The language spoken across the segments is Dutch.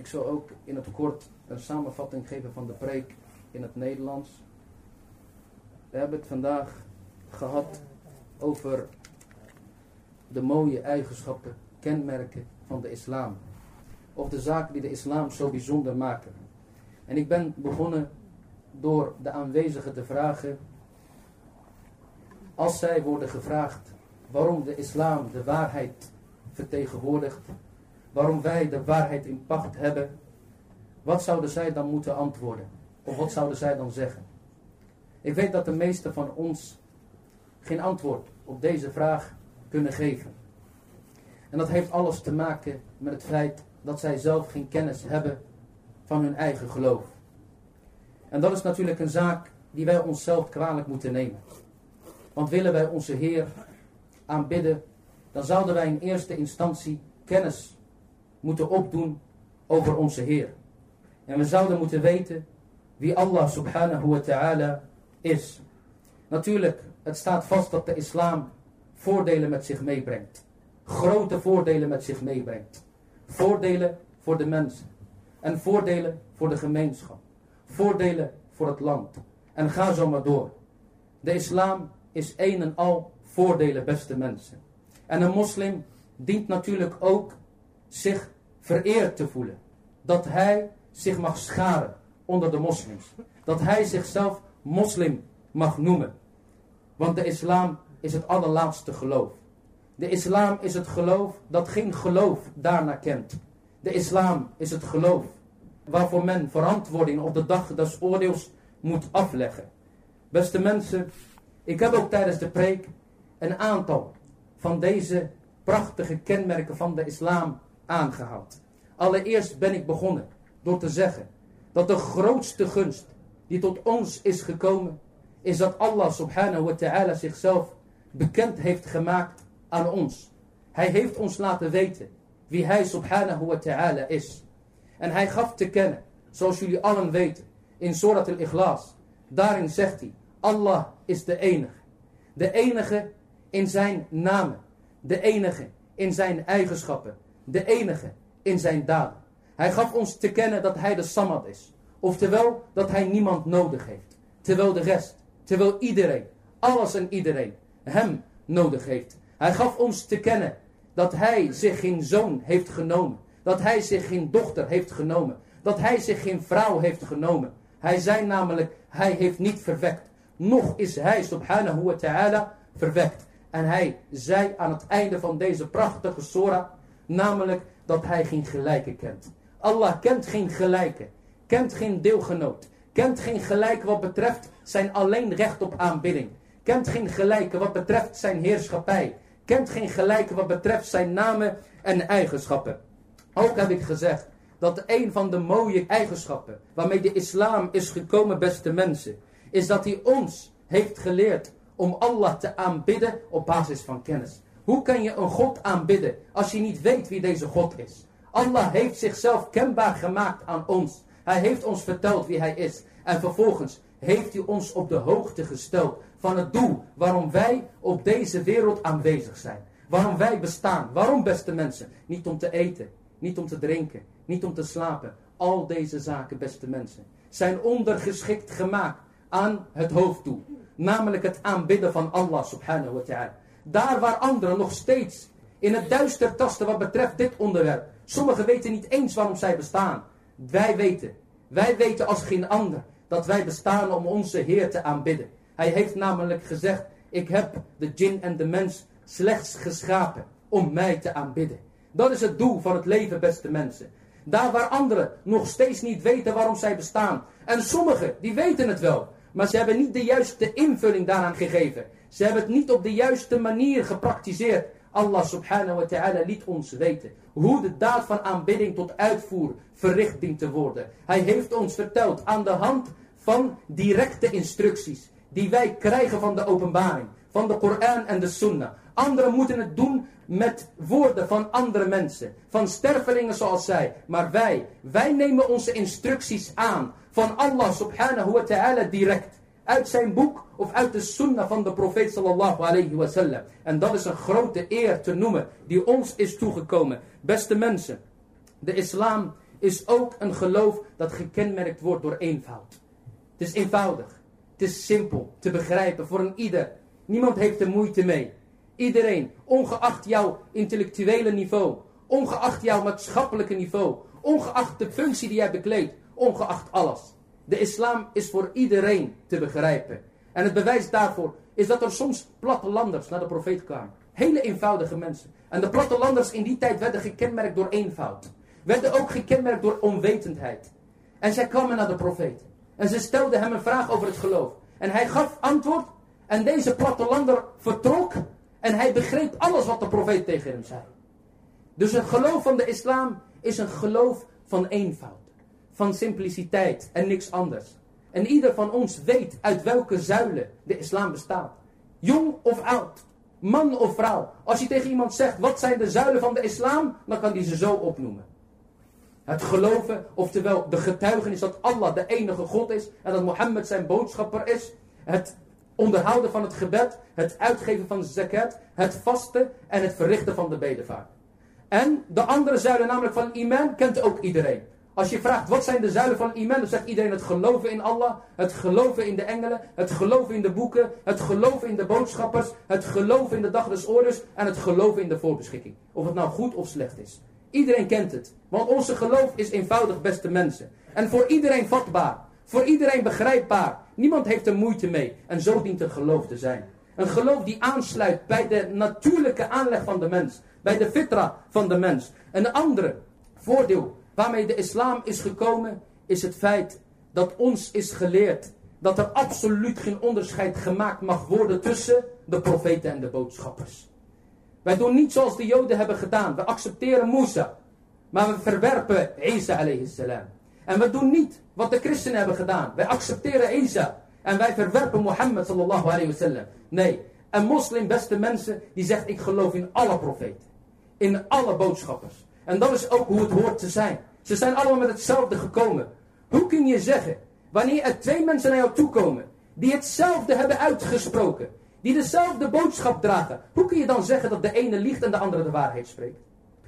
Ik zal ook in het kort een samenvatting geven van de preek in het Nederlands. We hebben het vandaag gehad over de mooie eigenschappen, kenmerken van de islam. Of de zaken die de islam zo bijzonder maken. En ik ben begonnen door de aanwezigen te vragen, als zij worden gevraagd waarom de islam de waarheid vertegenwoordigt, waarom wij de waarheid in pacht hebben, wat zouden zij dan moeten antwoorden? Of wat zouden zij dan zeggen? Ik weet dat de meesten van ons geen antwoord op deze vraag kunnen geven. En dat heeft alles te maken met het feit dat zij zelf geen kennis hebben van hun eigen geloof. En dat is natuurlijk een zaak die wij onszelf kwalijk moeten nemen. Want willen wij onze Heer aanbidden, dan zouden wij in eerste instantie kennis moeten opdoen over onze Heer. En we zouden moeten weten wie Allah subhanahu wa ta'ala is. Natuurlijk, het staat vast dat de islam voordelen met zich meebrengt. Grote voordelen met zich meebrengt. Voordelen voor de mensen. En voordelen voor de gemeenschap. Voordelen voor het land. En ga zo maar door. De islam is een en al voordelen, beste mensen. En een moslim dient natuurlijk ook zich vereerd te voelen. Dat hij zich mag scharen onder de moslims. Dat hij zichzelf moslim mag noemen. Want de islam is het allerlaatste geloof. De islam is het geloof dat geen geloof daarna kent. De islam is het geloof waarvoor men verantwoording op de dag des oordeels moet afleggen. Beste mensen, ik heb ook tijdens de preek een aantal van deze prachtige kenmerken van de islam aangehaald. Allereerst ben ik begonnen door te zeggen dat de grootste gunst die tot ons is gekomen, is dat Allah subhanahu wa ta'ala zichzelf bekend heeft gemaakt aan ons. Hij heeft ons laten weten wie hij subhanahu wa ta'ala is. En hij gaf te kennen, zoals jullie allen weten, in Surat al-Ikhlas. Daarin zegt hij, Allah is de enige. De enige in zijn namen. De enige in zijn eigenschappen. De enige in zijn daden. Hij gaf ons te kennen dat hij de Samad is. Oftewel dat hij niemand nodig heeft. Terwijl de rest, terwijl iedereen, alles en iedereen hem nodig heeft. Hij gaf ons te kennen dat hij zich geen zoon heeft genomen. Dat hij zich geen dochter heeft genomen. Dat hij zich geen vrouw heeft genomen. Hij zei namelijk, hij heeft niet verwekt. Nog is hij, subhanahu wa ta'ala, verwekt. En hij zei aan het einde van deze prachtige surah, namelijk dat hij geen gelijke kent. Allah kent geen gelijke, kent geen deelgenoot, kent geen gelijke wat betreft zijn alleen recht op aanbidding. Kent geen gelijke wat betreft zijn heerschappij. Kent geen gelijke wat betreft zijn namen en eigenschappen. Ook heb ik gezegd dat een van de mooie eigenschappen waarmee de islam is gekomen, beste mensen, is dat hij ons heeft geleerd om Allah te aanbidden op basis van kennis. Hoe kan je een God aanbidden als je niet weet wie deze God is? Allah heeft zichzelf kenbaar gemaakt aan ons. Hij heeft ons verteld wie hij is. En vervolgens heeft hij ons op de hoogte gesteld van het doel waarom wij op deze wereld aanwezig zijn. Waarom wij bestaan. Waarom, beste mensen? Niet om te eten, niet om te drinken, niet om te slapen. Al deze zaken, beste mensen, zijn ondergeschikt gemaakt aan het hoofddoel. Namelijk het aanbidden van Allah subhanahu wa ta'ala. Daar waar anderen nog steeds in het duister tasten wat betreft dit onderwerp. Sommigen weten niet eens waarom zij bestaan. Wij weten. Wij weten als geen ander dat wij bestaan om onze Heer te aanbidden. Hij heeft namelijk gezegd, ik heb de djinn en de mens slechts geschapen om mij te aanbidden. Dat is het doel van het leven, beste mensen. Daar waar anderen nog steeds niet weten waarom zij bestaan. En sommigen, die weten het wel. Maar ze hebben niet de juiste invulling daaraan gegeven. Ze hebben het niet op de juiste manier gepraktiseerd. Allah subhanahu wa ta'ala liet ons weten hoe de daad van aanbidding tot uitvoer verricht dient te worden. Hij heeft ons verteld aan de hand van directe instructies die wij krijgen van de openbaring, van de Koran en de Sunnah. Anderen moeten het doen met woorden van andere mensen, van stervelingen zoals zij. Maar wij, wij nemen onze instructies aan van Allah subhanahu wa ta'ala direct. Uit zijn boek of uit de sunnah van de profeet sallallahu alayhi wa sallam. En dat is een grote eer te noemen die ons is toegekomen. Beste mensen, de islam is ook een geloof dat gekenmerkt wordt door eenvoud. Het is eenvoudig. Het is simpel te begrijpen voor een ieder. Niemand heeft er moeite mee. Iedereen, ongeacht jouw intellectuele niveau, ongeacht jouw maatschappelijke niveau, ongeacht de functie die jij bekleedt, ongeacht alles. De islam is voor iedereen te begrijpen. En het bewijs daarvoor is dat er soms plattelanders naar de profeet kwamen. Hele eenvoudige mensen. En de plattelanders in die tijd werden gekenmerkt door eenvoud. Werden ook gekenmerkt door onwetendheid. En zij kwamen naar de profeet. En ze stelden hem een vraag over het geloof. En hij gaf antwoord. En deze plattelander vertrok. En hij begreep alles wat de profeet tegen hem zei. Dus het geloof van de islam is een geloof van eenvoud. Van simpliciteit en niks anders. En ieder van ons weet uit welke zuilen de islam bestaat. Jong of oud. Man of vrouw. Als je tegen iemand zegt, wat zijn de zuilen van de islam? Dan kan hij ze zo opnoemen. Het geloven, oftewel de getuigenis dat Allah de enige God is. En dat Mohammed zijn boodschapper is. Het onderhouden van het gebed. Het uitgeven van zakat. Het vasten en het verrichten van de bedevaart. En de andere zuilen, namelijk van iman, kent ook iedereen. Als je vraagt wat zijn de zuilen van iman, dan zegt iedereen het geloven in Allah, het geloven in de engelen, het geloven in de boeken, het geloven in de boodschappers, het geloven in de dag des oordeels en het geloven in de voorbeschikking. Of het nou goed of slecht is. Iedereen kent het. Want onze geloof is eenvoudig, beste mensen. En voor iedereen vatbaar. Voor iedereen begrijpbaar. Niemand heeft er moeite mee. En zo dient een geloof te zijn. Een geloof die aansluit bij de natuurlijke aanleg van de mens. Bij de fitra van de mens. Een andere voordeel waarmee de islam is gekomen, is het feit dat ons is geleerd dat er absoluut geen onderscheid gemaakt mag worden tussen de profeten en de boodschappers. Wij doen niet zoals de Joden hebben gedaan. We accepteren Musa, maar we verwerpen Isa alayhi salam. En we doen niet wat de christenen hebben gedaan. Wij accepteren Isa en wij verwerpen Mohammed sallallahu alayhi wasallam. Nee, een moslim, beste mensen, die zegt ik geloof in alle profeten. In alle boodschappers. En dat is ook hoe het hoort te zijn. Ze zijn allemaal met hetzelfde gekomen. Hoe kun je zeggen, wanneer er twee mensen naar jou toe komen, die hetzelfde hebben uitgesproken, die dezelfde boodschap dragen, hoe kun je dan zeggen dat de ene liegt en de andere de waarheid spreekt?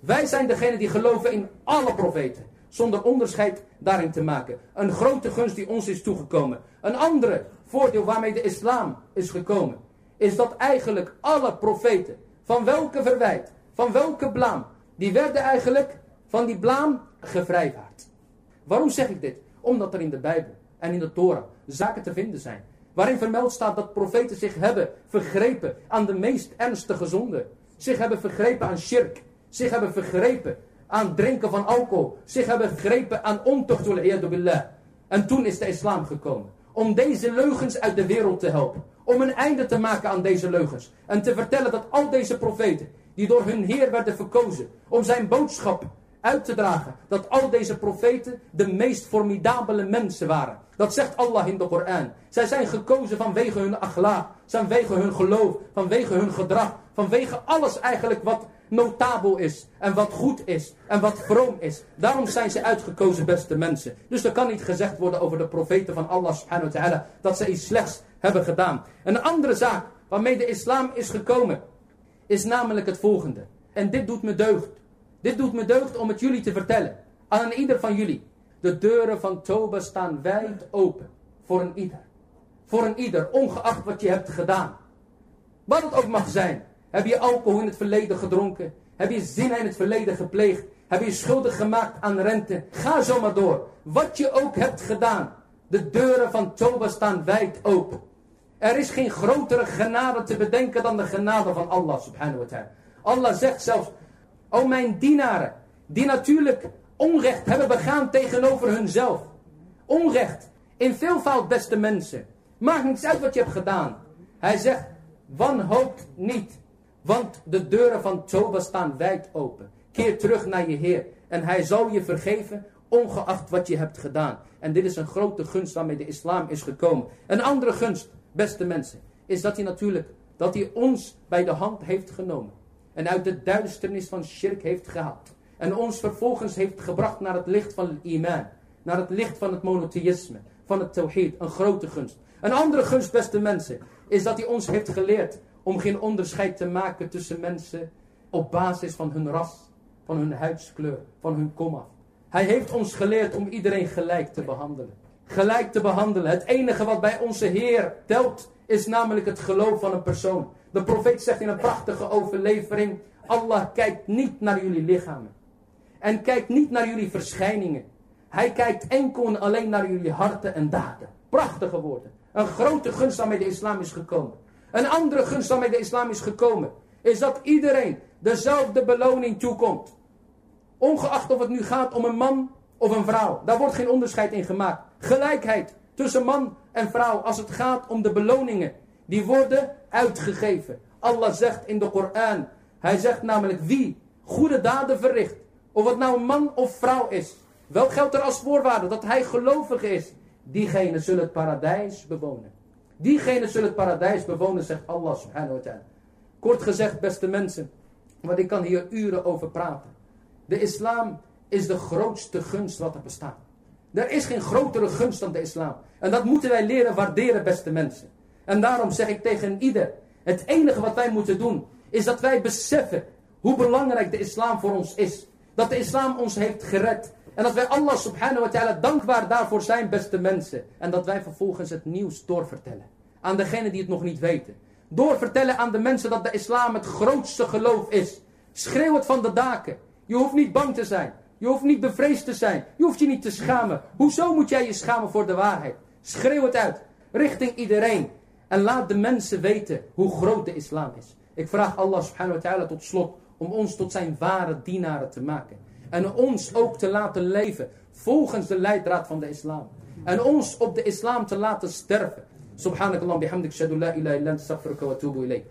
Wij zijn degene die geloven in alle profeten, zonder onderscheid daarin te maken. Een grote gunst die ons is toegekomen. Een andere voordeel waarmee de islam is gekomen, is dat eigenlijk alle profeten, van welke verwijt, van welke blaam, die werden eigenlijk van die blaam gevrijwaard. Waarom zeg ik dit? Omdat er in de Bijbel en in de Torah zaken te vinden zijn. Waarin vermeld staat dat profeten zich hebben vergrepen aan de meest ernstige zonde. Zich hebben vergrepen aan shirk. Zich hebben vergrepen aan drinken van alcohol. Zich hebben vergrepen aan ontucht. En toen is de islam gekomen. Om deze leugens uit de wereld te helpen. Om een einde te maken aan deze leugens. En te vertellen dat al deze profeten, die door hun Heer werden verkozen, om zijn boodschap uit te dragen dat al deze profeten de meest formidabele mensen waren. Dat zegt Allah in de Koran. Zij zijn gekozen vanwege hun achla, vanwege hun geloof, vanwege hun gedrag, vanwege alles eigenlijk wat notabel is en wat goed is en wat vroom is. Daarom zijn ze uitgekozen beste mensen. Dus er kan niet gezegd worden over de profeten van Allah subhanahu wa ta'ala dat ze iets slechts hebben gedaan. Een andere zaak waarmee de islam is gekomen is namelijk het volgende. En dit doet me deugd. Dit doet me deugd om het jullie te vertellen. Aan ieder van jullie. De deuren van Toba staan wijd open. Voor een ieder. Voor een ieder, ongeacht wat je hebt gedaan. Wat het ook mag zijn. Heb je alcohol in het verleden gedronken? Heb je zin in het verleden gepleegd? Heb je schuldig gemaakt aan rente? Ga zo maar door. Wat je ook hebt gedaan. De deuren van Toba staan wijd open. Er is geen grotere genade te bedenken dan de genade van Allah subhanahu wa ta'ala. Allah zegt zelfs, O mijn dienaren, die natuurlijk onrecht hebben begaan tegenover hunzelf. Onrecht, in veelvoud beste mensen. Maakt niets uit wat je hebt gedaan. Hij zegt, wanhoopt niet, want de deuren van Toba staan wijd open. Keer terug naar je Heer en hij zal je vergeven, ongeacht wat je hebt gedaan. En dit is een grote gunst waarmee de islam is gekomen. Een andere gunst, beste mensen, is dat hij natuurlijk, dat hij ons bij de hand heeft genomen en uit de duisternis van shirk heeft gehaald. En ons vervolgens heeft gebracht naar het licht van het iman. Naar het licht van het monotheïsme. Van het tawhid. Een grote gunst. Een andere gunst, beste mensen. Is dat hij ons heeft geleerd om geen onderscheid te maken tussen mensen op basis van hun ras. Van hun huidskleur. Van hun komaf. Hij heeft ons geleerd om iedereen gelijk te behandelen. Gelijk te behandelen. Het enige wat bij onze Heer telt is namelijk het geloof van een persoon. De profeet zegt in een prachtige overlevering: Allah kijkt niet naar jullie lichamen. En kijkt niet naar jullie verschijningen. Hij kijkt enkel en alleen naar jullie harten en daden. Prachtige woorden. Een grote gunst waarmee de islam is gekomen. Een andere gunst waarmee de islam is gekomen. Is dat iedereen dezelfde beloning toekomt. Ongeacht of het nu gaat om een man of een vrouw. Daar wordt geen onderscheid in gemaakt. Gelijkheid tussen man en vrouw als het gaat om de beloningen. Die worden uitgegeven. Allah zegt in de Koran. Hij zegt namelijk wie goede daden verricht. Of het nou man of vrouw is. Wel geldt er als voorwaarde dat hij gelovig is. Diegene zullen het paradijs bewonen. Diegene zullen het paradijs bewonen, zegt Allah subhanahu wa ta'ala. Kort gezegd, beste mensen, want ik kan hier uren over praten. De islam is de grootste gunst wat er bestaat. Er is geen grotere gunst dan de islam. En dat moeten wij leren waarderen, beste mensen. En daarom zeg ik tegen ieder, het enige wat wij moeten doen, is dat wij beseffen hoe belangrijk de islam voor ons is. Dat de islam ons heeft gered. En dat wij Allah subhanahu wa ta'ala dankbaar daarvoor zijn, beste mensen. En dat wij vervolgens het nieuws doorvertellen. Aan degenen die het nog niet weten. Doorvertellen aan de mensen dat de islam het grootste geloof is. Schreeuw het van de daken. Je hoeft niet bang te zijn. Je hoeft niet bevreesd te zijn. Je hoeft je niet te schamen. Hoezo moet jij je schamen voor de waarheid? Schreeuw het uit. Richting iedereen. En laat de mensen weten hoe groot de islam is. Ik vraag Allah subhanahu wa ta'ala tot slot om ons tot zijn ware dienaren te maken. En ons ook te laten leven volgens de leidraad van de islam. En ons op de islam te laten sterven. Subhanakallah bihamdik shadu la ilaha illa wa atubu ilayk.